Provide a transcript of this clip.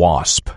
wasp.